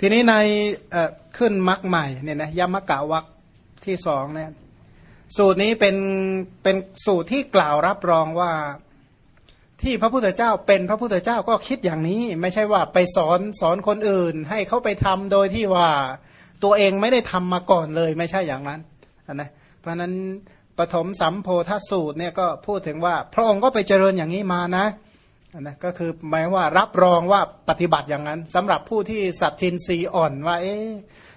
ทีนี้ในขึ้นมรรคใหม่เนี่ยนะยมกะวักที่สองเนี่ยสูตรนี้เป็นเป็นสูตรที่กล่าวรับรองว่าที่พระพุทธเจ้าเป็นพระพุทธเจ้าก็คิดอย่างนี้ ไม่ใช่ว่าไปสอนสอนคนอื่น ให้เขาไปทำโดยที่ว่าตัวเองไม่ได้ทำมาก่อนเลย ไม่ใช่อย่างนั้นนะเพราะนั้นปฐมสัมโพธสูตรเนี่ยก็พูดถึงว่า พระองค์ก็ไปเจริญอย่างนี้มานะ นะก็คือหมายว่ารับรองว่าปฏิบัติอย่างนั้นสำหรับผู้ที่สัตทินรีอ่อนว่า เอ๊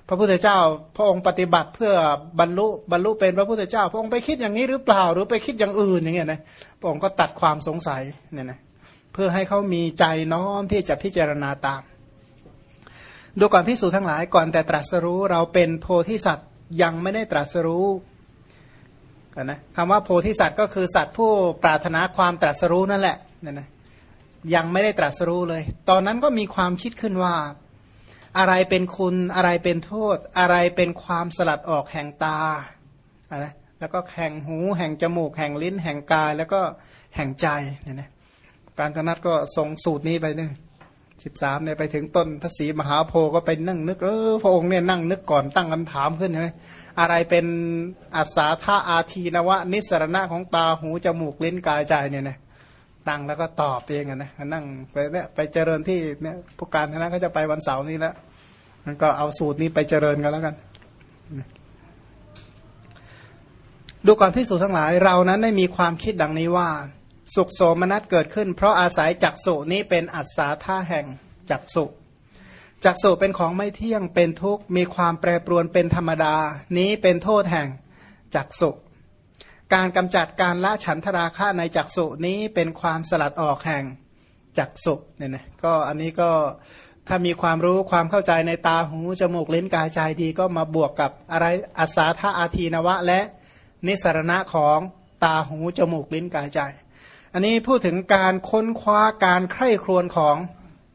พระพุทธเจ้าพระองค์ปฏิบัติเพื่อบรรลุบรรลุเป็นพระพุทธเจ้า พระองค์ไปคิดอย่างนี้หรือเปล่า หรือไปคิดอย่างอื่นอย่างเงี้ยนะพระองค์ก็ตัดความสงสัยเนี่ยนะเพื่อให้เขามีใจน้อมที่จะพิจารณาตาม ดูก่อนพิสูจน์ทั้งหลายก่อนแต่ตรัสรู้เราเป็นโพธิสัตว์ยังไม่ได้ตรัสรู้นนะคำว่าโพธิสัตว์ก็คือสัตว์ผู้ปรารถนาความตรัสรู้นั่นแหละเนี่ยนะ ยังไม่ได้ตรัสรู้เลย ตอนนั้นก็มีความคิดขึ้นว่า อะไรเป็นคุณอะไรเป็นโทษ อะไรเป็นความสลัดออกแห่งตาอะแล้วก็แห่งหูแห่งจมูก แห่งลิ้น แห่งกาย แล้วก็แห่งใจเนี่ยนะการธนัตก็ส่งสูตรนี้ไปเนี่ยสิบสามเนี่ยไปถึงต้นพระศรีมหาโพธิ์ก็ไปนั่งนึกเออพระองค์เนี่ยนั่งนึกก่อนตั้งคำถามขึ้นใช่ไหมอะไรเป็นอาสาธาอาทีนวะ นิสรณะของตาหูจมูกลิ้นกายใจเนี่ยนะ ตังแล้วก็ตอบเองนะนั่งไปเนี่ยไปเจริญที่เนี่ยผู้การธนะเขาจะไปวันเสาร์นี้แล้วมันก็เอาสูตรนี้ไปเจริญกันแล้วกัน ดูก่อนพิสูจนทั้งหลาย เรานั้นได้มีความคิดดังนี้ว่า สุขโสมนัสเกิดขึ้น เพราะอาศัยจักสุนี้เป็นอัศาท่าแห่งจักสุจักสุเป็นของไม่เที่ยงเป็นทุกข์มีความแปรปรวนเป็นธรรมดา นี้เป็นโทษแห่งจักสุ การกำจัดการละฉันทราคะในจักสุนี้เป็นความสลัดออกแห่งจักสุเนี่ยนะก็อันนี้ก็ถ้ามีความรู้ความเข้าใจในตาหูจมูกลิ้นกายใจดีก็มาบวกกับอะไรอาสาธาอาทีนวะ และนิสรณะของตาหูจมูกลิ้นกายใจ อันนี้พูดถึงการค้นคว้าการใคร่ครวญของ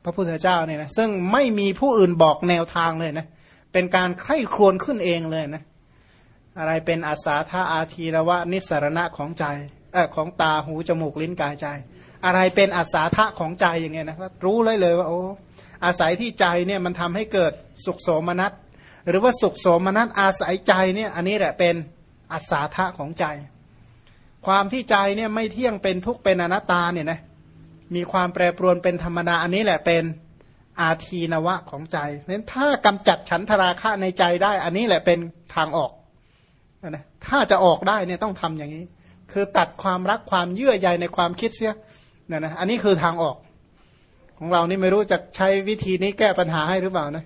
พระพุทธเจ้าเนี่ยนะซึ่งไม่มีผู้อื่นบอกแนวทางเลยนะเป็นการใคร่ครวญขึ้นเองเลยนะ อะไรเป็นอาสาธาอาทีนวะนิสรณะของใจเออของตาหูจมูกลิ้นกายใจ อะไรเป็นอาสาทะของใจอย่างเงี้ยนะรู้เลยเลยว่าโอ้อาศัยที่ใจเนี่ยมันทำให้เกิดสุขโสมนัสหรือว่าสุขโสมนัสอาศัยใจเนี่ยอันนี้แหละเป็นอาสาทะของใจ ความที่ใจเนี่ยไม่เที่ยงเป็นทุกข์เป็นอนัตตาเนี่ยนะมีความแปรปรวนเป็นธรรมดาอันนี้แหละเป็นอาทีนวะของใจนั้นถ้ากำจัดฉันทราคะในใจได้ อันนี้แหละเป็นทางออก นะถ้าจะออกได้เนี่ยต้องทำอย่างนี้ คือตัดความรักความเยื่อใยในความคิดเสียนะนะอันนี้คือทางออก ของเรานี่ไม่รู้จะใช้วิธีนี้แก้ปัญหาให้หรือเปล่านะ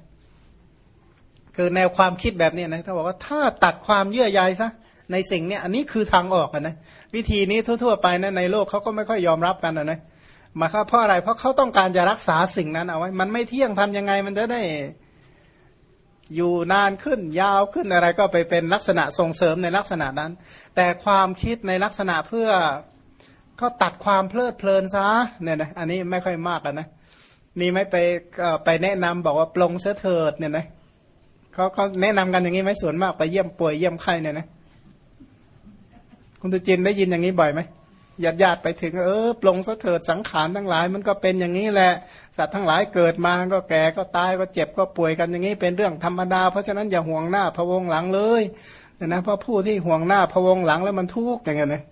คือแนวความคิดแบบนี้นะถ้าบอกว่าถ้าตัดความเยื่อใยซะในสิ่งเนี้ยอันนี้คือทางออกนะวิธีนี้ทั่ว ๆ ไปนะในโลกเขาก็ไม่ค่อยยอมรับกันนะนะมาครับเพราะอะไรเพราะเขาต้องการจะรักษาสิ่งนั้นเอาไว้ มันไม่เที่ยงทำยังไงมันจะได้ อยู่นานขึ้นยาวขึ้นอะไรก็ไปเป็นลักษณะส่งเสริมในลักษณะนั้น แต่ความคิดในลักษณะเพื่อก็ตัดความเพลิดเพลินซะเนี่ยนะอันนี้ไม่ค่อยมากนะนี่ไม่ไปไปแนะนำบอกว่าปลงเสเถิดเนี่ยนะเขาเขาแนะนำกันอย่างนี้ไหมส่วนมากไปเยี่ยมป่วยเยี่ยมไข้เนี่ยนะคุณตุจินได้ยินอย่างนี้บ่อยไหม ญาติญาติไปถึงเออปลงเสเถิดสังขารทั้งหลาย มันก็เป็นอย่างนี้แหละสัตว์ทั้งหลายเกิดมาก็แก่ก็ตายก็เจ็บก็ป่วยกันอย่างนี้เป็นเรื่องธรรมดา เพราะฉะนั้นอย่าห่วงหน้าพะวงหลังเลยนะเพราะผู้ที่ห่วงหน้าพะวงหลังแล้วมันทุกข์อย่างเงี้ยนะ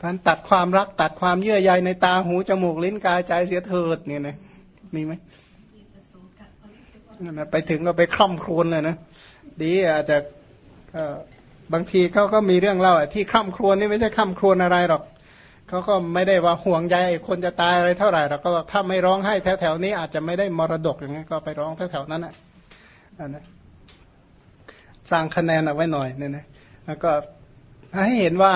ท่านตัดความรักตัดความเยื่อใยในตาหูจมูกลิ้นกายใจเสียเถิดเนี่ยนะมีไหมไปถึงก็ไปคล่ำครวญเลยนะดีอาจจะบางทีเขาก็มีเรื่องเล่าที่คล่ำครวญนี่ไม่ใช่คล่ำครวญอะไรหรอก เขาก็ไม่ได้ว่าห่วงใยคนจะตายอะไรเท่าไหร่หรอกก็ถ้าไม่ร้องให้แถวๆนี้อาจจะไม่ได้มรดกอย่างนี้ก็ไปร้องแถวๆนั้นอะนะสร้างคะแนนเอาไว้หน่อยเนี่ยนะแล้วก็ให้เห็นว่า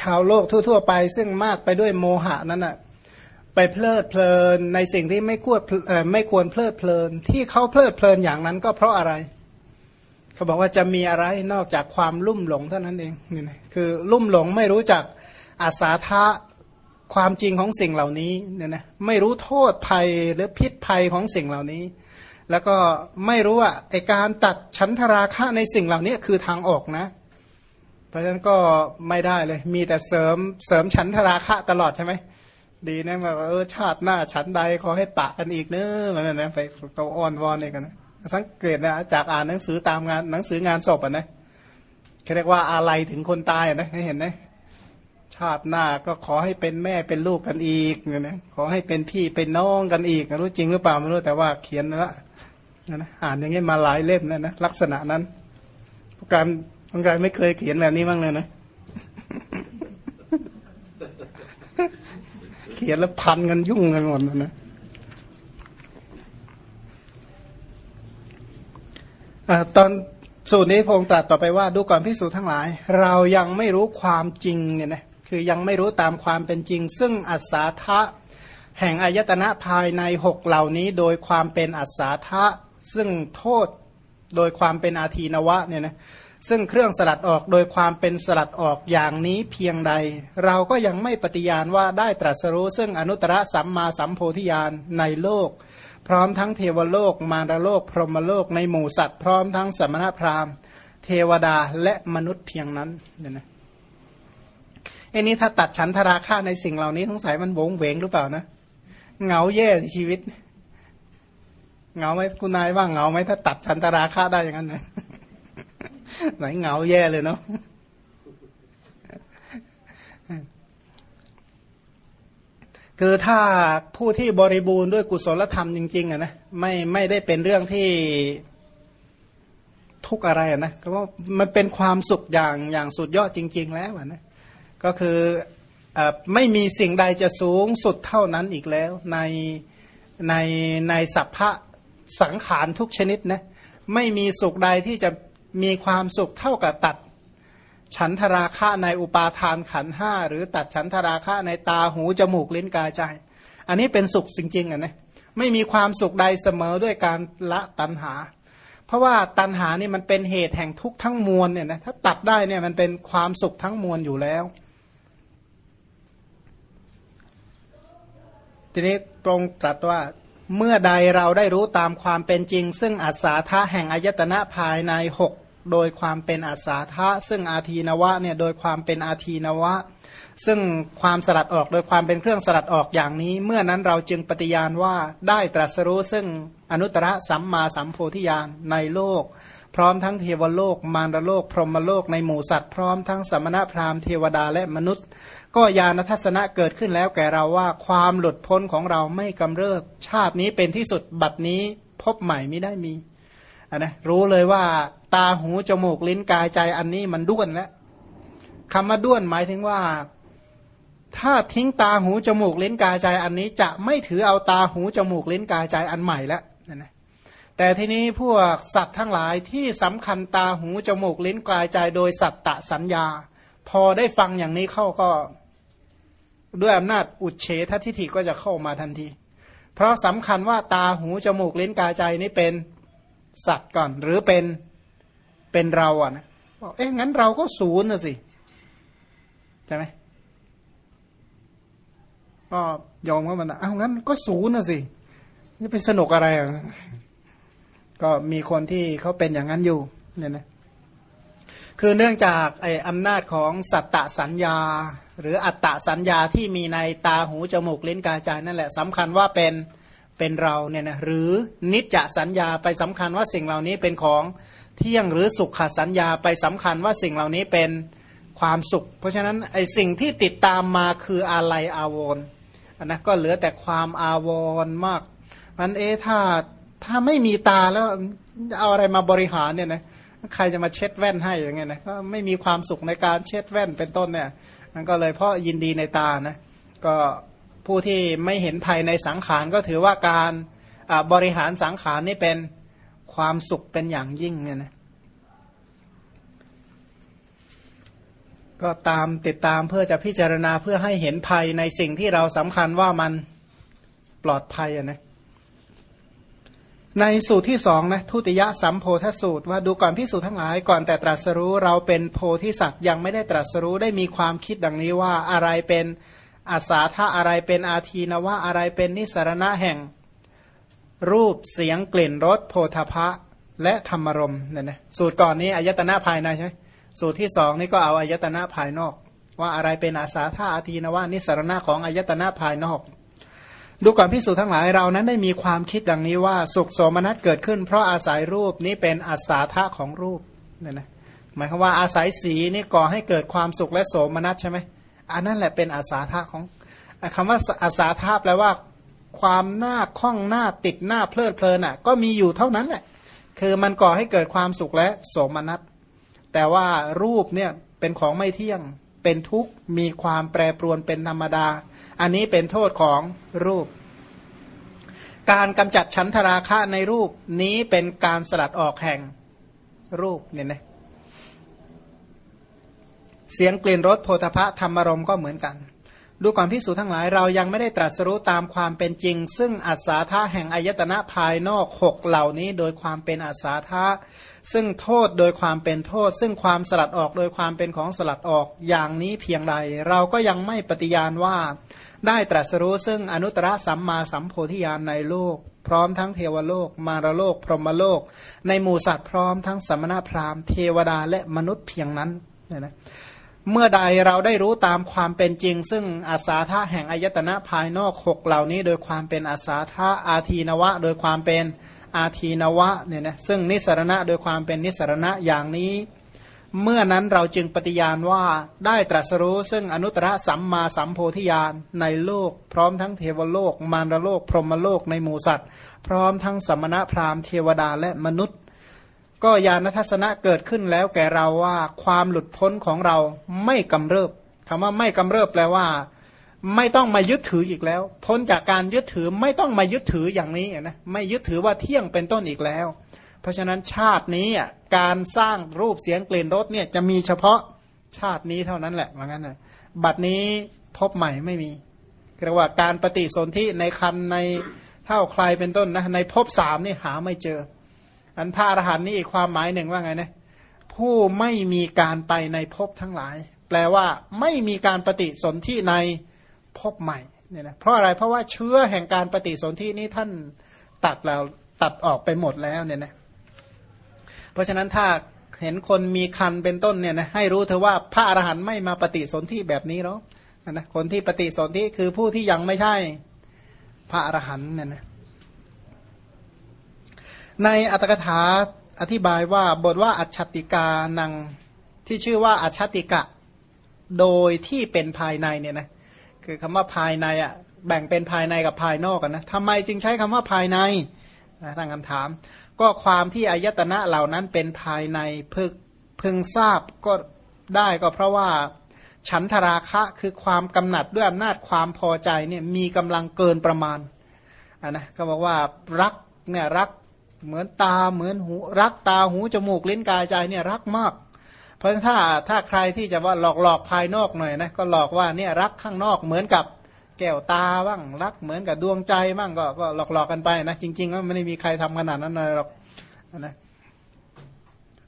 ชาวโลกทั่ว ๆ ไป ซึ่งมากไปด้วยโมหะนั้นอะไปเพลิดเพลินในสิ่งที่ไม่ควรไม่ควรเพลิดเพลิน ที่เขาเพลิดเพลินอย่างนั้นก็เพราะอะไรเขาบอกว่าจะมีอะไรนอกจากความลุ่มหลงเท่านั้นเองนี่นะคือลุ่มหลงไม่รู้จักอาสาทะความจริงของสิ่งเหล่านี้เนี่ยนะไม่รู้โทษภัยหรือพิษภัยของสิ่งเหล่านี้ แล้วก็ไม่รู้ว่าไอการตัดชั้นทราคะในสิ่งเหล่านี้คือทางออกนะ เพราะฉะนั้นก็ไม่ได้เลย มีแต่เสริมเสริมชั้นทราคะตลอดใช่ไหมดีนะแบบเออชาติหน้าฉันใดขอให้ปะกันอีกเนอะมันนะไปโตอ้อนวอนเองกันนะ สังเกตนะจากอ่านหนังสือตามงานหนังสืองานศพอะนะเขาเรียกว่าอะไรถึงคนตายอะนะเห็นไหมชาติหน้าก็ขอให้เป็นแม่เป็นลูกกันอีกเนี่ยนะขอให้เป็นพี่เป็นน้องกันอีกรู้จริงหรือเปล่าไม่รู้แต่ว่าเขียนละนะอ่านอย่างนี้มาหลายเล่มแล้วนะลักษณะนั้นผู้การผู้การไม่เคยเขียนแบบนี้บ้างเลยนะเขียนแล้วพันกันยุ่งกันหมดนะ ตอนสูตรนี้พงตรัสต่อไปว่าดูก่อนพิสูจน์ทั้งหลาย เรายังไม่รู้ความจริงเนี่ยนะคือยังไม่รู้ตามความเป็นจริง ซึ่งอัศาทะแห่งอายตนะภายในหกเหล่านี้ โดยความเป็นอัศาทะซึ่งโทษโดยความเป็นอาทีนวะเนี่ยนะซึ่งเครื่องสลัดออกโดยความเป็นสลัดออกอย่างนี้เพียงใด เราก็ยังไม่ปฏิญาณว่าได้ตรัสรู้ ซึ่งอนุตตรสัมมาสัมโพธิญาณในโลก พร้อมทั้งเทวโลกมารโลก พรหมโลกในหมู่สัตว์พร้อมทั้งสมณพราหมณ์ เทวดาและมนุษย์เพียงนั้นเนี่ยนะไอ้นี้ถ้าตัดฉันทราค่าในสิ่งเหล่านี้สงสัยมันโวงเวงหรือเปล่านะเหงาแย่ชีวิตเหงาไหมคุณนายว่าเหงาไหมถ้าตัดฉันทราค่าได้อย่างนั้นนะไหนเหงาแย่เลยเนาะ คือถ้าผู้ที่บริบูรณ์ด้วยกุศลธรรมจริงๆอะนะไม่ไม่ได้เป็นเรื่องที่ทุกอะไรอะนะก็ว่ามันเป็นความสุขอย่างอย่างสุดยอดจริง ๆ แล้วอะนะก็คืออไม่มีสิ่งใดจะสูงสุดเท่านั้นอีกแล้ว ในในในสัพพะสังขารทุกชนิดนะไม่มีสุขใดที่จะมีความสุขเท่ากับตัด ฉันทราคะในอุปาทานขันห้าหรือตัดฉันทราคะในตาหูจมูกลิ้นกายใจ อันนี้เป็นสุขจริงๆอะนะไม่มีความสุขใดเสมอด้วยการละตัณหา เพราะว่าตัณหานี่มันเป็นเหตุแห่งทุกข์ทั้งมวลเนี่ยนะถ้าตัดได้เนี่ยมันเป็นความสุขทั้งมวลอยู่แล้ว ทีนี้ตรงตรัสว่าเมื่อใดเราได้รู้ตามความเป็นจริง ซึ่งอาสาทะแห่งอายตนะภายในหก โดยความเป็นอาสาทะ ซึ่งอาทีนวะเนี่ยโดยความเป็นอาทีนวะ ซึ่งความสลัดออกโดยความเป็นเครื่องสลัดออกอย่างนี้ เมื่อนั้นเราจึงปฏิญาณว่าได้ตรัสรู้ซึ่งอนุตตรสัมมาสัมโพธิญาณในโลก พร้อมทั้งเทวโลก มารโลก พรหมโลกในหมู่สัตว์พร้อมทั้งสมณพราหมณ์เทวดาและมนุษย์ ก็ญาณทัศนะเกิดขึ้นแล้วแก่เราว่าความหลุดพ้นของเราไม่กำเริบชาตินี้เป็นที่สุดบัดนี้พบใหม่ไม่ได้มีนนะรู้เลยว่าตาหูจมูกลิ้นกายใจอันนี้มันด้วนแล้วคำว่าด้วนหมายถึงว่า ถ้าทิ้งตาหูจมูกลิ้นกายใจอันนี้จะไม่ถือเอาตาหูจมูกลิ้นกายใจอันใหม่แล้วนะนะแต่ทีนี้พวกสัตว์ทั้งหลายที่สำคัญตาหูจมูกลิ้นกายใจโดยสัตตะสัญญา พอได้ฟังอย่างนี้เข้าก็ ด้วยอำนาจอุเฉททิฏฐิก็จะเข้ามาทันที เพราะสำคัญว่าตาหูจมูกลิ้นกายใจนี้เป็นสัตว์ก่อนหรือเป็น เป็นเราอะนะบอกเอ๊ะงั้นเราก็ศูนย์นะสิใช่ไหมก็ยอมว่ามันอ้าวงั้นก็ศูนย์นะสินี่ไปสนุกอะไรอะก็มีคนที่เขาเป็นอย่างนั้นอยู่เนี่ยนะคือเนื่องจากไอ้อำนาจของสัตตสัญญา หรืออัตตสัญญาที่มีในตาหูจมูกลิ้นกายใจนั่นแหละสำคัญว่าเป็นเป็นเราเนี่ยนะหรือนิจจสัญญาไปสำคัญว่าสิ่งเหล่านี้เป็นของ เที่ยงหรือสุขสัญญาไปสำคัญว่าสิ่งเหล่านี้เป็นความสุข เพราะฉะนั้นไอสิ่งที่ติดตามมาคืออะไรอาวรอันนะก็เหลือแต่ความอาวรมากมันเอถ้าถ้าไม่มีตาแล้วเอาอะไรมาบริหารเนี่ยนะใครจะมาเช็ดแว่นให้อย่างเงี้ยนะก็ไม่มีความสุขในการเช็ดแว่นเป็นต้นเนี่ยมันก็เลยเพราะยินดีในตานะก็ผู้ที่ไม่เห็นภัยในสังขารก็ถือว่าการบริหารสังขารนี่เป็น ความสุขเป็นอย่างยิ่งเนี่ยนะก็ตามติดตามเพื่อจะพิจารณาเพื่อให้เห็นภัยในสิ่งที่เราสำคัญว่ามันปลอดภัยอะนะในสูตรที่สองนะทุติยสัมโพธสูตร ว่าดูก่อนพิสูจทั้งหลายก่อนแต่ตรัสรู้เราเป็นโพธิสัตว์ยังไม่ได้ตรัสรู้ได้มีความคิดดังนี้ว่าอะไรเป็นอาสาธาอะไรเป็นอาทีนวะอะไรเป็นนิสรณะแห่ง รูปเสียงกลิ่นรสโพธพะและธรรมรมเนี่ยนะสูตรก่อนนี้อายตนะภายในใช่ไหมสูตรที่สองนี่ก็เอาอายตนะภายนอก ว่าอะไรเป็นอาสาธาอาทีนว่านิสรณะของอายตนะภายนอก ดูก่อนพิสูจนทั้งหลายเรานั้นได้มีความคิดดังนี้ว่าสุขโสมนัสเกิดขึ้น เพราะอาศัยรูปนี้เป็นอาสาธาของรูปเนี่ยนะหมายความว่าอาศัยสีนี่ก่อให้เกิดความสุขและโสมนัสใช่ไหมอันนั้นแหละเป็นอาสาธาของคำว่าอาสาธาแปลว่า ความหน้าคล้องหน้าติดหน้าเพลิดเพลินอะ ก็มีอยู่เท่านั้นแหละ คือมันก่อให้เกิดความสุขและโสมนัส แต่ว่ารูปเนี่ยเป็นของไม่เที่ยง เป็นทุกข์ มีความแปรปรวนเป็นธรรมดา อันนี้เป็นโทษของรูป การกำจัดชั้นทราคะในรูปนี้เป็นการสลัดออกแห่งรูปเนี่ยนะเสียงกลิ่นรสโพธพะธรรมรมก็เหมือนกัน ดูก่อนพิสูจทั้งหลายเรายังไม่ได้ตรัสรู้ตามความเป็นจริง ซึ่งอัศาธาแห่งอายตนะภายนอกหกเหล่านี้โดยความเป็นอัศาธาซึ่งโทษโดยความเป็นโทษ ซึ่งความสลัดออกโดยความเป็นของสลัดออกอย่างนี้เพียงใด เราก็ยังไม่ปฏิญาณว่า ได้ตรัสรู้ซึ่งอนุตตรสัมมาสัมโพธิญาณในโลก พร้อมทั้งเทวโลก มารโลก พรหมโลก ในหมู่สัตว์พร้อมทั้งสมณพราหมณ์เทวดาและมนุษย์เพียงนั้นเนี่ยนะ เมื่อใดเราได้รู้ตามความเป็นจริง ซึ่งอาสาธาแห่งอายตนะภายนอกหกเหล่านี้ โดยความเป็นอาสาธาอาทีนวะ โดยความเป็นอาทีนวะเนี่ยนะซึ่งนิสรณะโดยความเป็นนิสรณะอย่างนี้ เมื่อนั้นเราจึงปฏิญาณว่าได้ตรัสรู้ซึ่งอนุตตรสัมมาสัมโพธิญาณในโลก พร้อมทั้งเทวโลก มารโลก พรหมโลกในหมู่สัตว์ พร้อมทั้งสมณะพราหมณ์เทวดาและมนุษย์ ก็ญาณทัศนะเกิดขึ้นแล้วแก่เราว่าความหลุดพ้นของเราไม่กำเริบคำว่าไม่กำเริบแปลว่า ไม่ต้องมายึดถืออีกแล้ว พ้นจากการยึดถือไม่ต้องมายึดถืออย่างนี้นะไม่ยึดถือว่าเที่ยงเป็นต้นอีกแล้ว เพราะฉะนั้นชาตินี้การสร้างรูปเสียงกลิ่นรสเนี่ยจะมีเฉพาะชาตินี้เท่านั้นแหละว่างั้นนะบัดนี้พบใหม่ไม่มีเรียกว่าการปฏิสนธิในคันในเท่าใครเป็นต้นนะในพบสามนี่หาไม่เจอ อันพระอรหันต์นี่อีกความหมายหนึ่งว่าไงนะผู้ไม่มีการไปในภพทั้งหลาย แปลว่าไม่มีการปฏิสนธิในภพใหม่เนี่ยนะเพราะอะไรเพราะว่าเชื้อแห่งการปฏิสนธินี้ท่านตัดแล้วตัดออกไปหมดแล้วเนี่ยนะเพราะฉะนั้นถ้าเห็นคนมีคันเป็นต้นเนี่ยนะให้รู้เธอว่าพระอรหันต์ไม่มาปฏิสนธิแบบนี้หรอกนะคนที่ปฏิสนธิคือผู้ที่ยังไม่ใช่พระอรหันต์เนี่ยนะ ในอัตถกถาอธิบายว่าบทว่าอัจฉติกานังที่ชื่อว่าอัจฉติกะ โดยที่เป็นภายในเนี่ยนะคือคำว่าภายในอะแบ่งเป็นภายในกับภายนอกกันนะทำไมจึงใช้คำว่าภายในนะตั้งคำถาม ก็ความที่อายตนะเหล่านั้นเป็นภายในเพึกพึงทราบก็ได้ก็เพราะว่าฉันทราคะคือความกำหนัดด้วยอำนาจความพอใจเนี่ยมีกำลังเกินประมาณอะนะก็บอกว่ารักเนี่ยรัก เหมือนตาเหมือนหูรักตาหูจมูกลิ้นกายใจเนี่ยรักมาก เพราะถ้าถ้าใครที่จะว่าหลอกหลอกภายนอกหน่อยนะก็หลอกว่าเนี่ยรักข้างนอกเหมือนกับแก้วตาบ้างรักเหมือนกับดวงใจบ้างก็ก็หลอกหลอกกันไปนะจริงๆก็ไม่ได้มีใครทำขนาดนั้นเลยหรอกนะ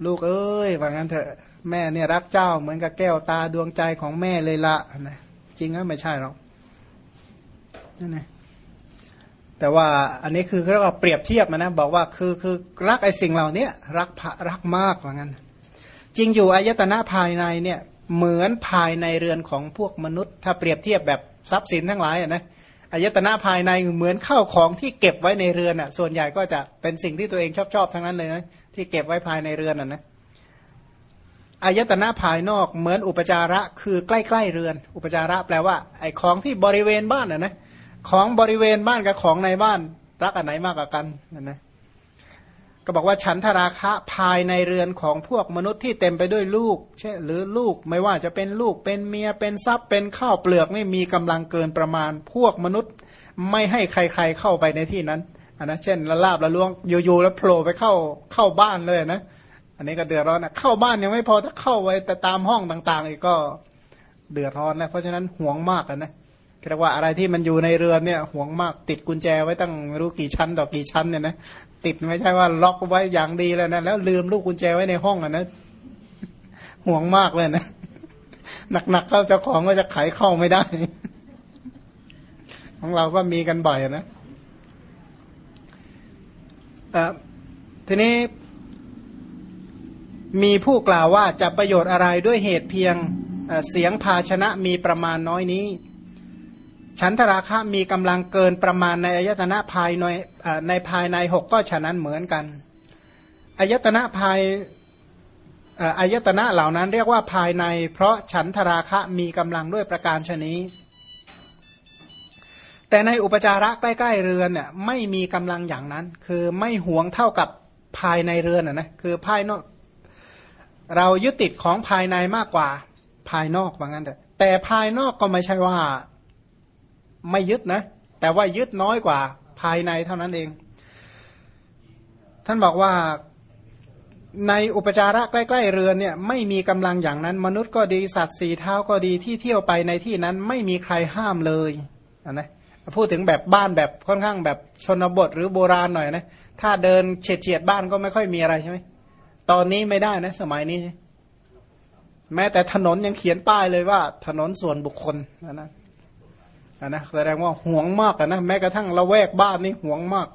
ลูกเอ้ยว่างั้นเถอะแม่เนี่ยรักเจ้าเหมือนกับแก้วตาดวงใจของแม่เลยละนะจริงก็ไม่ใช่หรอกนั่นเอง แต่ว่าอันนี้คือเรียกว่าเปรียบเทียบนะบอกว่าคือคือรักไอ้สิ่งเหล่านี้รักพระรักมากว่างั้น จริงอยู่อายตนะภายในเนี่ยเหมือนภายในเรือนของพวกมนุษย์ ถ้าเปรียบเทียบแบบทรัพย์สินทั้งหลายอะนะอายตนะภายในเหมือนข้าวของที่เก็บไว้ในเรือนอะ ส่วนใหญ่ก็จะเป็นสิ่งที่ตัวเองชอบชอบทั้งนั้นเลยนะที่เก็บไว้ภายในเรือนอะนะอายตนะภายนอกเหมือนอุปจาระคือใกล้ๆเรือน อุปจาระแปลว่าไอ้ของที่บริเวณบ้านอะนะ ของบริเวณบ้านกับของในบ้าน รักอันไหนมากกว่ากันนะนะก็บอกว่าฉันทราคะภายในเรือนของพวกมนุษย์ที่เต็มไปด้วยลูกใช่หรือลูกไม่ว่าจะเป็นลูกเป็นเมียเป็นทรัพย์เป็นข้าวเปลือกไม่มีกำลังเกินประมาณ พวกมนุษย์ไม่ให้ใครๆเข้าไปในที่นั้นอันนะเช่นละลาบละล่วงอยู่ๆแล้วโผล่ไปเข้าเข้าบ้านเลยนะอันนี้ก็เดือดร้อนนะเข้าบ้านยังไม่พอถ้าเข้าไปแต่ตามห้องต่างๆอีกก็เดือดร้อนนะเพราะฉะนั้นห่วงมากนะ เรียกว่าอะไรที่มันอยู่ในเรือนเนี่ยห่วงมากติดกุญแจไว้ตั้งรู้กี่ชั้นต่อกี่ชั้นเนี่ยนะติดไม่ใช่ว่าล็อกไว้อย่างดีแล้วนะแล้วลืมลูกกุญแจไว้ในห้องอะนะห่วงมากเลยนะหนักๆเข้าเจ้าของก็จะไขเข้าไม่ได้ ของเราก็มีกันบ่อยนะทีนี้มีผู้กล่าวว่าจะประโยชน์อะไรด้วยเหตุเพียงเอ่อเสียงภาชนะมีประมาณน้อยนี้ ฉันทราคะมีกำลังเกินประมาณในอายตนะภายในในภายในหกก็ฉะนั้นเหมือนกันอายตนะภายอายตนะเหล่านั้นเรียกว่าภายใน เพราะฉันทราคะมีกำลังด้วยประการชนี้ แต่ในอุปจาระใกล้ ๆ เรือนเนี่ยไม่มีกำลังอย่างนั้น คือไม่ห่วงเท่ากับภายในเรือนนะนะคือภายนอกเรายึดติดของภายในมากกว่าภายนอกว่างั้นแต่แต่ภายนอกก็ไม่ใช่ว่า ไม่ยึดนะ แต่ว่ายึดน้อยกว่าภายในเท่านั้นเอง ท่านบอกว่าในอุปจาระใกล้ ๆ เรือนเนี่ยไม่มีกำลังอย่างนั้น มนุษย์ก็ดีสัตว์สีเท้าก็ดีที่เที่ยวไปในที่นั้นไม่มีใครห้ามเลยนะพูดถึงแบบบ้านแบบค่อนข้างแบบชนบทหรือโบราณหน่อยนะถ้าเดินเฉียดเฉียดบ้านก็ไม่ค่อยมีอะไรใช่ไหมตอนนี้ไม่ได้นะ สมัยนี้ แม้แต่ถนนยังเขียนป้ายเลยว่า ถนนส่วนบุคคลนะนะ นะแสดงว่าห่วงมากนะแม้กระทั่งละแวกบ้านนี่ห่วงมาก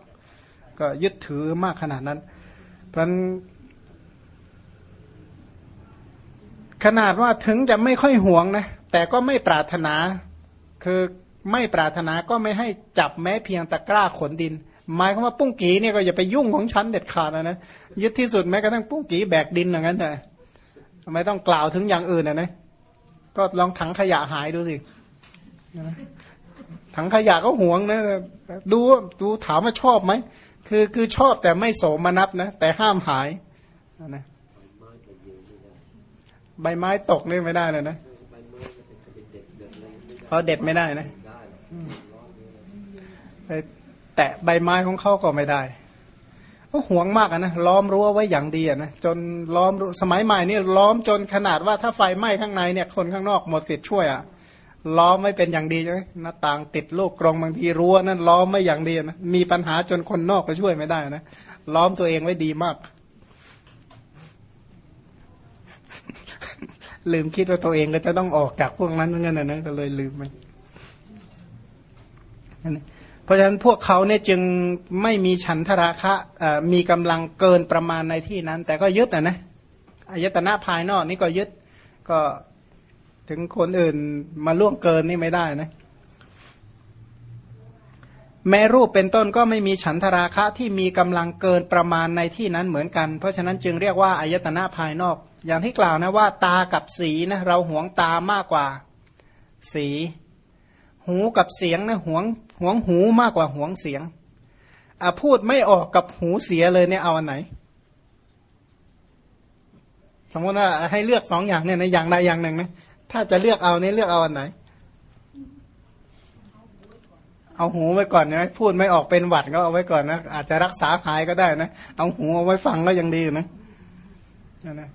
ก็ยึดถือมากขนาดนั้น เพราะขนาดว่าถึงจะไม่ค่อยห่วงนะแต่ก็ไม่ปรารถนา คือไม่ปรารถนาก็ไม่ให้จับแม้เพียงตะกร้าขนดินหมายความว่าปุ้งกีเนี่ยก็อย่าไปยุ่งของฉันเด็ดขาดนะนะยึดที่สุดแม้กระทั่งปุ้งกีแบกดินอย่างนั้นเลยทำไมต้องกล่าวถึงอย่างอื่นนะนะก็ลองถังขยะหายดูสิ ถังขยะก็ห่วงนะดูดูถามว่าชอบไหมคือคือชอบแต่ไม่โสมนับนะ แต่ห้ามหายนะใบไม้ตกนี่ไม่ได้เลยนะเพราะเด็ดไม่ได้นะแตะใบไม้ของเขาก็ไม่ได้ก็ห่วงมากนะล้อมรั้วไว้อย่างดีนะจนล้อมสมัยใหม่นี่ล้อมจนขนาดว่าถ้าไฟไหม้ข้างในเนี่ย คนข้างนอกหมดสิทธิ์ช่วยอะ ล้อมไม่เป็นอย่างดีใช่ไหมหน้าต่างติดลูกกรงบางทีรั้วนั่นล้อมไม่อย่างดีนะมีปัญหาจนคนนอกก็ช่วยไม่ได้นะล้อมตัวเองไว้ดีมาก ลืมคิดว่าตัวเองก็จะต้องออกจากพวกนั้นเหมือนกันนะก็เลยลืมมันเพราะฉะนั้นพวกเขาเนี่ยจึงไม่มีฉันทราคะมีกำลังเกินประมาณในที่นั้น แต่ก็ยึดนะนะอายตนะภายนอกนี่ก็ยึดก็ ถึงคนอื่นมาล่วงเกินนี่ไม่ได้นะ แม้รูปเป็นต้นก็ไม่มีฉันทราคะที่มีกำลังเกินประมาณในที่นั้นเหมือนกัน เพราะฉะนั้นจึงเรียกว่าอายตนะภายนอก อย่างที่กล่าวนะว่า ตากับสีนะเราหวงตามากกว่า สี หูกับเสียงนะหวงหวงหูมากกว่าหวงเสียงอพูดไม่ออกกับหูเสียเลยเนี่ยเอาอันไหน สมมติว่าให้เลือกสองอย่างเนี่ยในอย่างใดอย่างหนึ่งนะ ถ้าจะเลือกเอานี่เลือกเอาอันไหน เอาหูไว้ก่อนนะพูดไม่ออกเป็นหวัดก็เอาไว้ก่อนนะอาจจะรักษาหายก็ได้นะ เอาหูเอาไว้ฟังก็ยังดีนะนะ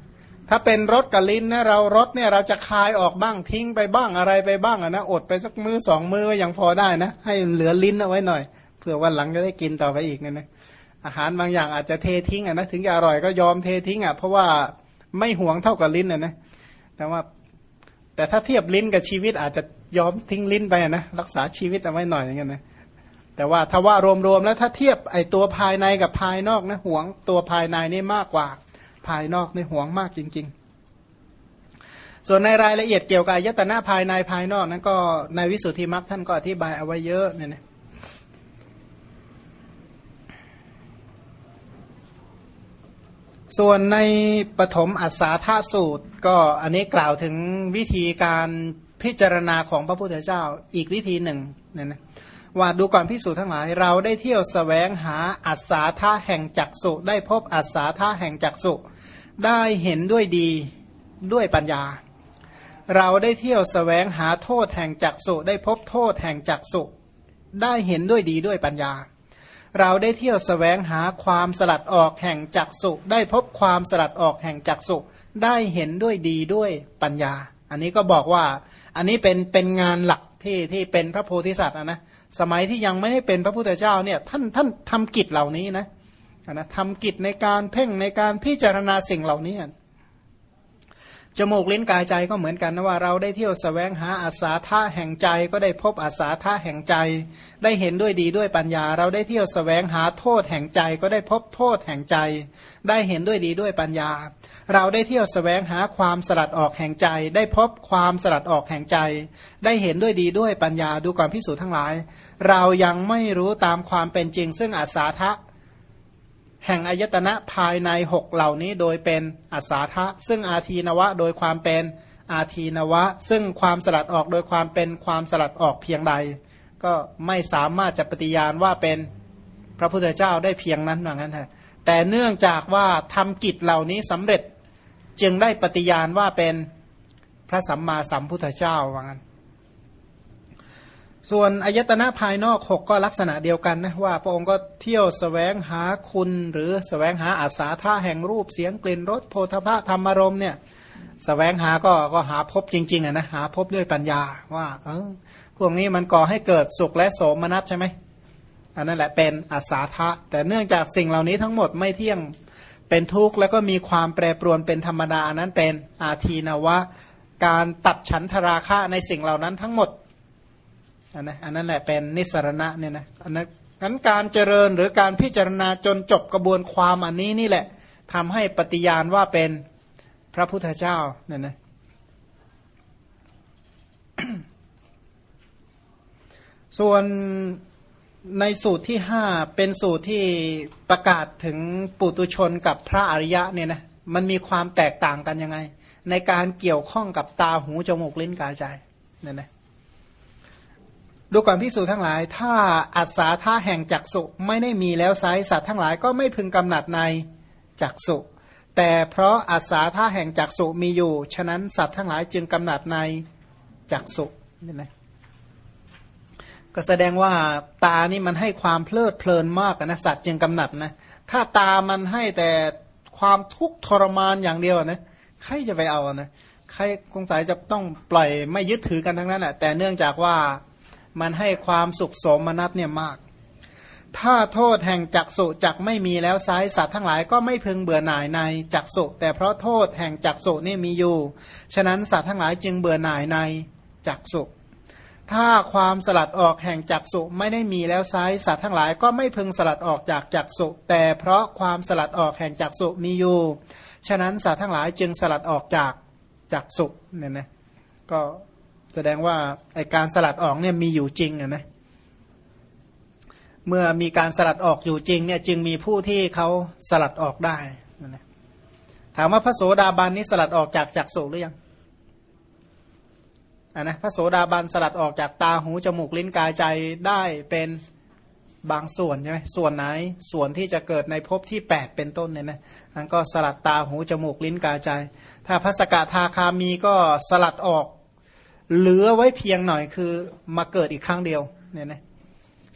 ถ้าเป็นรถกับลิ้นนะเรารถเนี่ยเราจะคายออกบ้างทิ้งไปบ้างอะไรไปบ้างอะนะอดไปสักมือสองมือก็ยังพอได้นะ ให้เหลือลิ้นเอาไว้หน่อยเผื่อวันหลังจะได้กินต่อไปอีกเนี่ยนะอาหารบางอย่างอาจจะเททิ้งอะนะถึงจะอร่อยก็ยอมเททิ้งอะเพราะว่าไม่หวงเท่ากับลิ้นอะนะแต่ว่า แต่ถ้าเทียบลิ้นกับชีวิตอาจจะยอมทิ้งลิ้นไปนะรักษาชีวิตเอาไว้หน่อยอย่างเงี้ยนะแต่ว่าถ้าว่ารวมๆแล้วถ้าเทียบไอตัวภายในกับภายนอกนะห่วงตัวภายในนี่มากกว่าภายนอกในห่วงมากจริง ๆ ส่วนในรายละเอียดเกี่ยวกับยตนาภายในภายนอกนั้นก็ในวิสุทธิมรรคท่านก็อธิบายเอาไว้เยอะเนี่ยนะ ส่วนในปฐมอัศาธาสูตร ก็อันนี้กล่าวถึงวิธีการพิจารณาของพระพุทธเจ้าอีกวิธีหนึ่งเนี่ยนะว่าดูก่อนพิสูจน์ทั้งหลาย เราได้เที่ยวสแสวงหาอัศาธาแห่งจักสุได้พบอัศาธาแห่งจักสุได้เห็นด้วยดีด้วยปัญญา เราได้เที่ยวสแสวงหาโทษแห่งจักสุได้พบโทษแห่งจักสุได้เห็นด้วยดีด้วยปัญญา เราได้เที่ยวสแสวงหาความสลัดออกแห่งจักสุได้พบความสลัดออกแห่งจักสุได้เห็นด้วยดีด้วยปัญญา อันนี้ก็บอกว่า อันนี้เป็นเป็นงานหลักที่ที่เป็นพระโพธิสัตว์นะสมัยที่ยังไม่ได้เป็นพระพุทธเจ้าเนี่ยท่านท่านทำกิจเหล่านี้นะนะทำกิจในการเพ่งในการพิจารณาสิ่งเหล่านี้ จมูกลิ้นกายใจก็เหมือนกันนะว่าเราได้เที่ยวสแสวงหาอาสาท่าแห่งใจ ก็ได้พบอาสาท่าแห่งใจ ได้เห็นด้วยดีด้วยปัญญา เราได้เที่ยวสแสวงหาโทษแห่งใจ ก็ได้พบโทษแห่งใจ ได้เห็นด้วยดีด้วยปัญญา เราได้เที่ยวสแสวงหาความสลัดออกแห่งใจ ได้พบความสลัดออกแห่งใจ ได้เห็นด้วยดีด้วยปัญญาดูก่อนพิสูจน์ทั้งหลาย เรายังไม่รู้ตามความเป็นจริง ซึ่งอาสาทะ แห่งอายตนะภายในหกเหล่านี้โดยเป็นอาสาทะ ซึ่งอาทีนวะโดยความเป็นอาทีนวะ ซึ่งความสลัดออกโดยความเป็นความสลัดออกเพียงใด ก็ไม่สามารถจะปฏิญาณว่าเป็นพระพุทธเจ้าได้เพียงนั้นว่างั้นเถอะแต่เนื่องจากว่าทำกิจเหล่านี้สำเร็จจึงได้ปฏิญาณว่าเป็นพระสัมมาสัมพุทธเจ้าว่างั้น ส่วนอายตนะภายนอกหกก็ลักษณะเดียวกันนะว่าพระองค์ก็เที่ยวสแสวงหาคุณหรือสแสวงหาอาสาท่าแห่งรูปเสียงกลิ่นรสโพธพะธรรมรมเนี่ยสแสวงหาก็ก็หาพบจริงๆอะนะหาพบด้วยปัญญาว่าเออพวกนี้มันก่อให้เกิดสุขและโสมนัสใช่ไหมอันนั้นแหละเป็นอาสาทะ แต่เนื่องจากสิ่งเหล่านี้ทั้งหมดไม่เที่ยงเป็นทุกข์แล้วก็มีความแปรปรวนเป็นธรรมดานั้นเป็นอาทีนวะ การตัดฉันทราคะในสิ่งเหล่านั้นทั้งหมด นนั้นอันนั้นแหละเป็นนิสรณะเนี่ยนะอันนั้นงั้นการเจริญหรือการพิจารณาจนจบกระบวนความอันนี้นี่แหละทำให้ปฏิญาณว่าเป็นพระพุทธเจ้าเนี่ยนะส่วนในสูตรที่ห้าเป็นสูตรที่ประกาศถึงปุตุชนกับพระอริยะเนี่ยนะมันมีความแตกต่างกันยังไง ในการเกี่ยวข้องกับตาหูจมูกลิ้นกายใจเนี่ยนะ ดูก่อนพิสูจทั้งหลาย ถ้าอัศาท่าแห่งจักสุไม่ได้มีแล้วไซสัตว์ทั้งหลายก็ไม่พึงกำหนัดในจักสุแต่เพราะอัศาท่าแห่งจักสุมีอยู่ ฉะนั้นสัตว์ทั้งหลายจึงกำหนัดในจักสุนี่นะก็แสดงว่าตานี่มันให้ความเพลิดเพลินมากนะสัตว์จึงกำหนัดนะถ้าตามันให้แต่ความทุกข์ทรมานอย่างเดียวนะใครจะไปเอานะใครคงสายจะต้องปล่อยไม่ยึดถือกันทั้งนั้นแหละแต่เนื่องจากว่า มันให้ความสุขสมนัตเนี่ยมาก ถ้าโทษแห่งจักสุจักไม่มีแล้วไซสัตว์ทั้งหลายก็ไม่พึงเบื่อหน่ายในจักสุแต่เพราะโทษแห่งจักสุนี่มีอยู่ ฉะนั้นสัตว์ทั้งหลายจึงเบื่อหน่ายในจักสุถ้าความสลัดออกแห่งจักสุไม่ได้มีแล้วไซสัตว์ทั้งหลายก็ไม่พึงสลัดออกจากจักสุแต่เพราะความสลัดออกแห่งจักสุมีอยู่ ฉะนั้นสัตว์ทั้งหลายจึงสลัดออกจากจักสุเนี่ยนะก็ แสดงว่าไอการสลัดออกเนี่ยมีอยู่จริงนะเมื่อมีการสลัดออกอยู่จริงเนี่ยจึงมีผู้ที่เขาสลัดออกได้นะถามว่าพระโสดาบันนี้สลัดออกจากจักสุหรือยังอ่านะพระโสดาบันสลัดออกจากตาหูจมูกลิ้นกายใจได้เป็นบางส่วนใช่ไหมส่วนไหนส่วนที่จะเกิดในภพที่ 8 เป็นต้นเนี่ยนะอันก็สลัดตาหูจมูกลิ้นกายใจ ถ้าพระสกทาคามีก็สลัดออก เหลือไว้เพียงหน่อยคือมาเกิดอีกครั้งเดียวเนี่ยนะ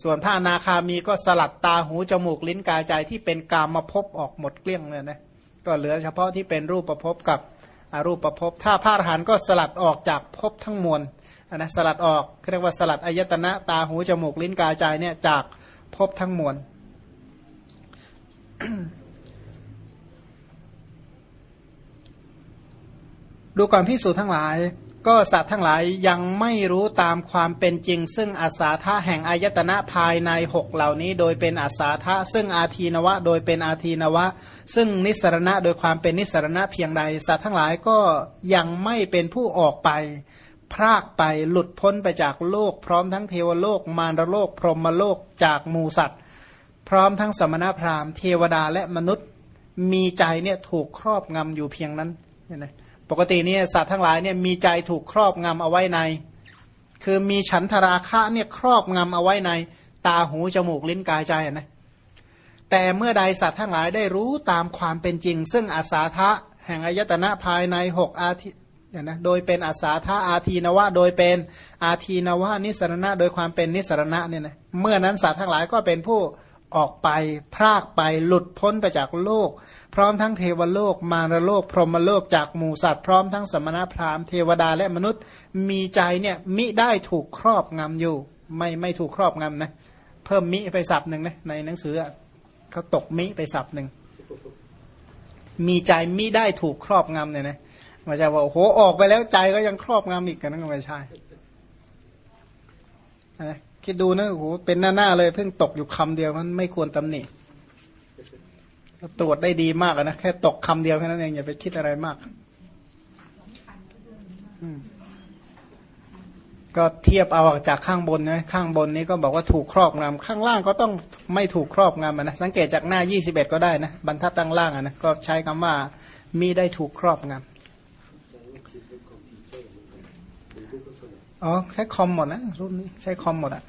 ส่วนพระอนาคามีก็สลัดตาหูจมูกลิ้นกายใจที่เป็นกามมาพบออกหมดเกลี้ยงเลยนะก็เหลือเฉพาะที่เป็นรูปประพบกับอรูปประพบถ้าพระอรหันต์ก็สลัดออกจากภพทั้งมวลนนะสลัดออกเรียกว่าสลัดอายตนะตาหูจมูกลิ้นกายใจเนี่ยจากภพทั้งมวลดูก่อนพิสูจน์ทั้งหลาย ก็สัตว์ทั้งหลายยังไม่รู้ตามความเป็นจริง ซึ่งอาสาทะแห่งอายตนะภายในหกเหล่านี้ โดยเป็นอาสาทะซึ่งอาทีนวะ โดยเป็นอาทีนวะ ซึ่งนิสรณะโดยความเป็นนิสรณะเพียงใด สัตว์ทั้งหลายก็ยังไม่เป็นผู้ออกไป พรากไปหลุดพ้นไปจากโลก พร้อมทั้งเทวโลกมารโลก พรหมโลกจากมูสัตว์ พร้อมทั้งสมณพราหมณ์เทวดาและมนุษย์มีใจเนี่ยถูกครอบงำอยู่เพียงนั้นเนี่ย ปกติเนี่ยสัตว์ทั้งหลายเนี่ยมีใจถูกครอบงำเอาไว้ใน คือมีฉันทราคะเนี่ยครอบงำเอาไว้ใน ตาหูจมูกลิ้นกายใจนะแต่เมื่อใดสัตว์ทั้งหลายได้รู้ตามความเป็นจริง ซึ่งอาสาทะแห่งอายตนะภายในหกอาทิเนี่ยนะโดยเป็นอาสาธาอาทีนวะ โดยเป็นอาทีนวะนิสรณะ โดยความเป็นนิสรณะเนี่ยนะเมื่อนั้นสัตว์ทั้งหลายก็เป็นผู้ ออกไป พรากไปหลุดพ้นไปจากโลก พร้อมทั้งเทวโลก มารโลก พรหมโลกจากหมู่สัตว์พร้อมทั้งสมณพราหมณ์เทวดาและมนุษย์ มีใจเนี่ยมิได้ถูกครอบงำอยู่ ไม่ไม่ถูกครอบงำนะเพิ่มมิไปสับหนึ่งนะในหนังสือเขาตกมิไปสับหนึ่งมีใจมิได้ถูกครอบงำเนี่ยนะม่ใช่ว่าโอ้โหออกไปแล้วใจก็ยังครอบงำอีกกันนั่นก็ไม่ใช่นะ คิดดูนะโอ้โหเป็นหน้าๆเลยเพิ่งตกอยู่คำเดียวมันไม่ควรตำหนิตรวจได้ดีมากนะแค่ตกคำเดียวแค่นั้นเองอย่าไปคิดอะไรมากอืก็เทียบเอาจากข้างบนนะข้างบนนี้ก็บอกว่าถูกครอบงำข้างล่างก็ต้องไม่ถูกครอบงำนะสังเกตจากหน้า 21 ก็ได้นะบรรทัดตั้งล่างนะก็ใช้คำว่ามีได้ถูกครอบงำอ๋อแค่คอมหมดนะรุ่นนี้ใช้คอมหมดอะ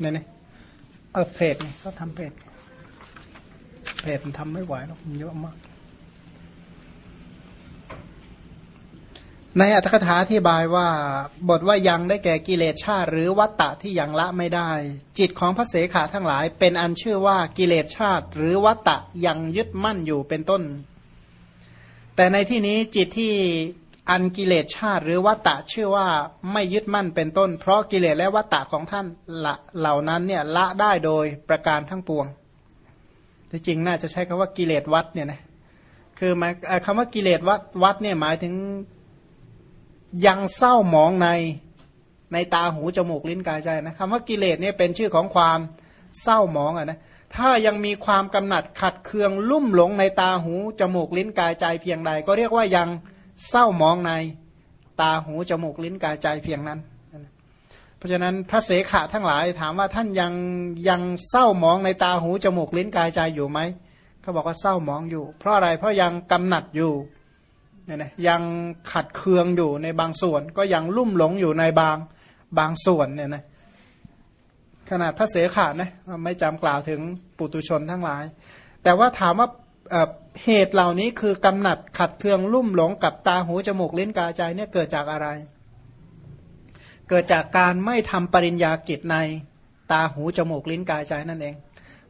เนี่ยนี่เออเพจนี่เขาทำเพจเพจมันทำไม่ไหวหรอกมันเยอะมาก ในอัตถกถาอธิบายว่าบทว่ายังได้แก่กิเลสชาติ หรือวัตตะที่ยังละไม่ได้ จิตของพระเสขาทั้งหลาย เป็นอันชื่อว่ากิเลสชาติ หรือวัตตะยังยึดมั่นอยู่เป็นต้น แต่ในที่นี้จิตที่ อันกิเลสชาติหรือวัตตะชื่อว่าไม่ยึดมั่นเป็นต้น เพราะกิเลสและวัตตะของท่านละเหล่านั้นเนี่ยละได้โดยประการทั้งปวงที่จริงน่าจะใช้คำว่ากิเลสวัดเนี่ยนะคือหมายคำว่ากิเลสวัดวัดเนี่ยหมายถึงยังเศร้าหมองในในตาหูจมูกลิ้นกายใจนะคำว่ากิเลสเนี่ยเป็นชื่อของความเศร้าหมองอะนะถ้ายังมีความกำหนัดขัดเคืองลุ่มหลงในตาหูจมูกลิ้นกายใจเพียงใด ก็เรียกว่ายัง เศร้ามองในตาหูจมูกลิ้นกายใจเพียงนั้น เพราะฉะนั้นพระเสขะทั้งหลายถามว่าท่านยังยังเศร้ามองในตาหูจมูกลิ้นกายใจอยู่ไหมเขาบอกว่าเศร้ามองอยู่ เพราะอะไรเพราะยังกำหนัดอยู่เนี่ยนะยังขัดเคืองอยู่ในบางส่วน ก็ยังลุ่มหลงอยู่ในบางบางส่วนเนี่ยนะขนาดพระเสขะนะไม่จำกล่าวถึงปุตุชนทั้งหลาย แต่ว่าถามว่า เหตุเหล่านี้คือกำหนัดขัดเคืองลุ่มหลงกับตาหูจมูกลิ้นกายใจเนี่ยเกิดจากอะไร เกิดจากการไม่ทำปริญญากิจในตาหูจมูกลิ้นกายใจนั่นเอง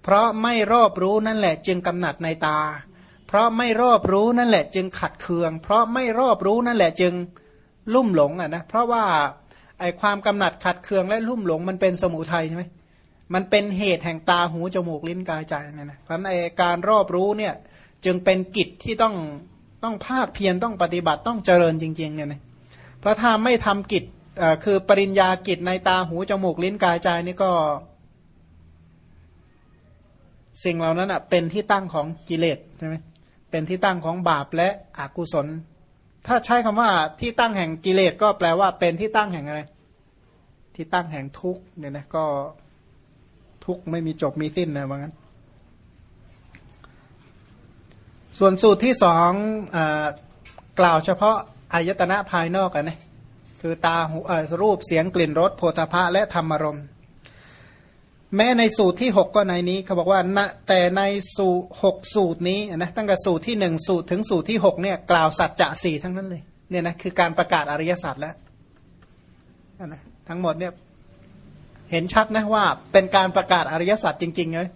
เพราะไม่รอบรู้นั่นแหละ จึงกำหนัดในตา เพราะไม่รอบรู้นั่นแหละ จึงขัดเคือง เพราะไม่รอบรู้นั่นแหละจึงลุ่มหลงอะนะเพราะว่าไอความกำหนัดขัดเคืองและลุ่มหลงมันเป็นสมุทัยใช่ไหม มันเป็นเหตุแห่งตาหูจมูกลิ้นกายใจเนี่ยนะเพราะในการรอบรู้เนี่ยจึงเป็นกิจที่ต้องต้องภาคเพียรต้องปฏิบัติต้องเจริญจริงๆเนี่ยนะเพราะถ้าไม่ทำกิจคือปริญญากิจในตาหูจมูกลิ้นกายใจนี่ก็ สิ่งเหล่านั้นอะเป็นที่ตั้งของกิเลสใช่ไหมเป็นที่ตั้งของบาปและอกุศล ถ้าใช้คำว่าที่ตั้งแห่งกิเลสก็แปลว่าเป็นที่ตั้งแห่งอะไร ที่ตั้งแห่งทุกเนี่ยนะก็ ทุกไม่มีจบมีสิ้นนะว่างั้น ส่วนสูตรที่สองอกล่าวเฉพาะอายตนะภายนอกกันนะคือตาหูรูปเสียงกลิ่นรสโพธาภะและธรรมรมแม้ในสูตรที่หกก็ในนี้เขาบอกว่าแต่ในสูตรหกสูตรนี้นะตั้งแต่สูตรที่หนึ่งสูตรถึงสูตรที่หกเนี่ยกล่าวสัจจะสี่ทั้งนั้นเลยเนี่ยนะคือการประกาศอริยสัจแล้วนะทั้งหมดเนี่ย เห็นชัดนะว่าเป็นการประกาศอริยสัจจริงๆเลย